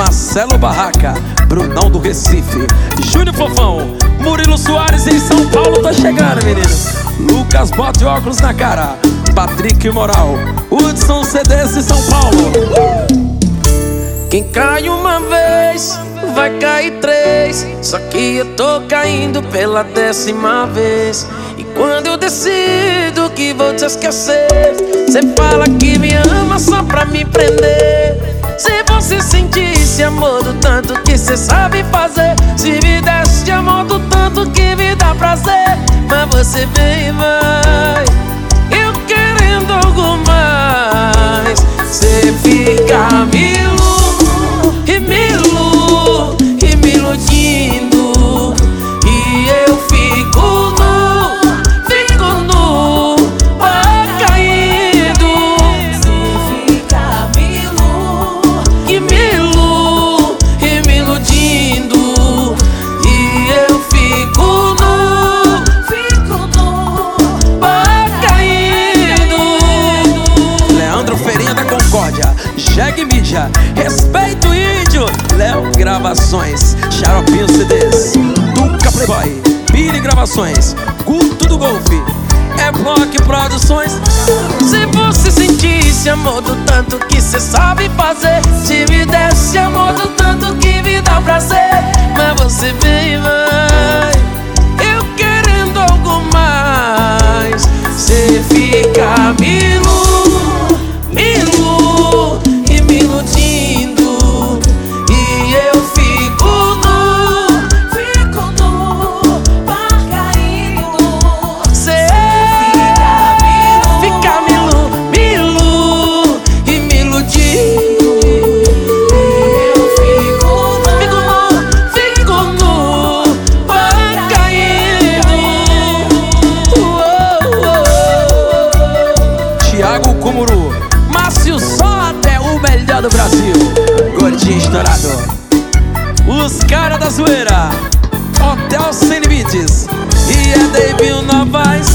Marcelo Barraca, Brunão do Recife, Júnior Fofão, Murilo Soares em São Paulo, tá chegando, menino. Lucas Bote óculos na cara, Patrick Moral, Hudson CDs de São Paulo. Quem cai uma vez, vai cair três. Só que eu tô caindo pela décima vez. E quando eu decido que vou te esquecer, cê fala que me ama só pra me prender. Se sentisse amor do tanto que cê sabe fazer, se me desse amor do tanto que me dá prazer, mas você vem e vai. Concórdia, Jeg Mídia, Respeito Índio, Léo Gravações, Xaropinho CDs, Duca Playboy, Billy Gravações, Culto do Golfe, é Block Produções. Se você sentisse amor do tanto que cê sabe fazer Se me desse amor do do Brasil, Gordinho Estourado. Os cara da zoeira, Hotel Sem Limites e é David Novaes.